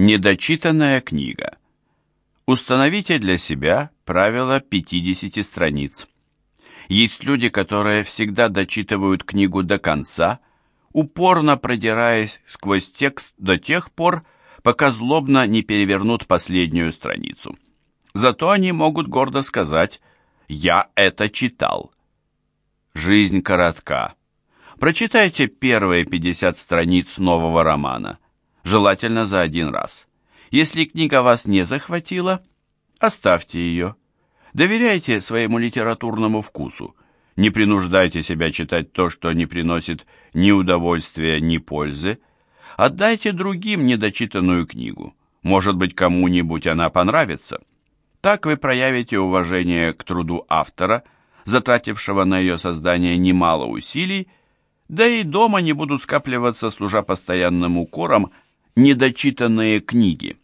Недочитанная книга. Установите для себя правило 50 страниц. Есть люди, которые всегда дочитывают книгу до конца, упорно продираясь сквозь текст до тех пор, пока злобно не перевернут последнюю страницу. Зато они могут гордо сказать «Я это читал». Жизнь коротка. Прочитайте первые 50 страниц нового романа, желательно за один раз. Если книга вас не захватила, оставьте ее. Доверяйте своему литературному вкусу. Не принуждайте себя читать то, что не приносит ни удовольствия, ни пользы. Отдайте другим недочитанную книгу. Может быть, кому-нибудь она понравится. Так вы проявите уважение к труду автора, затратившего на ее создание немало усилий, да и дома не будут скапливаться, служа постоянным укором, недочитанные книги.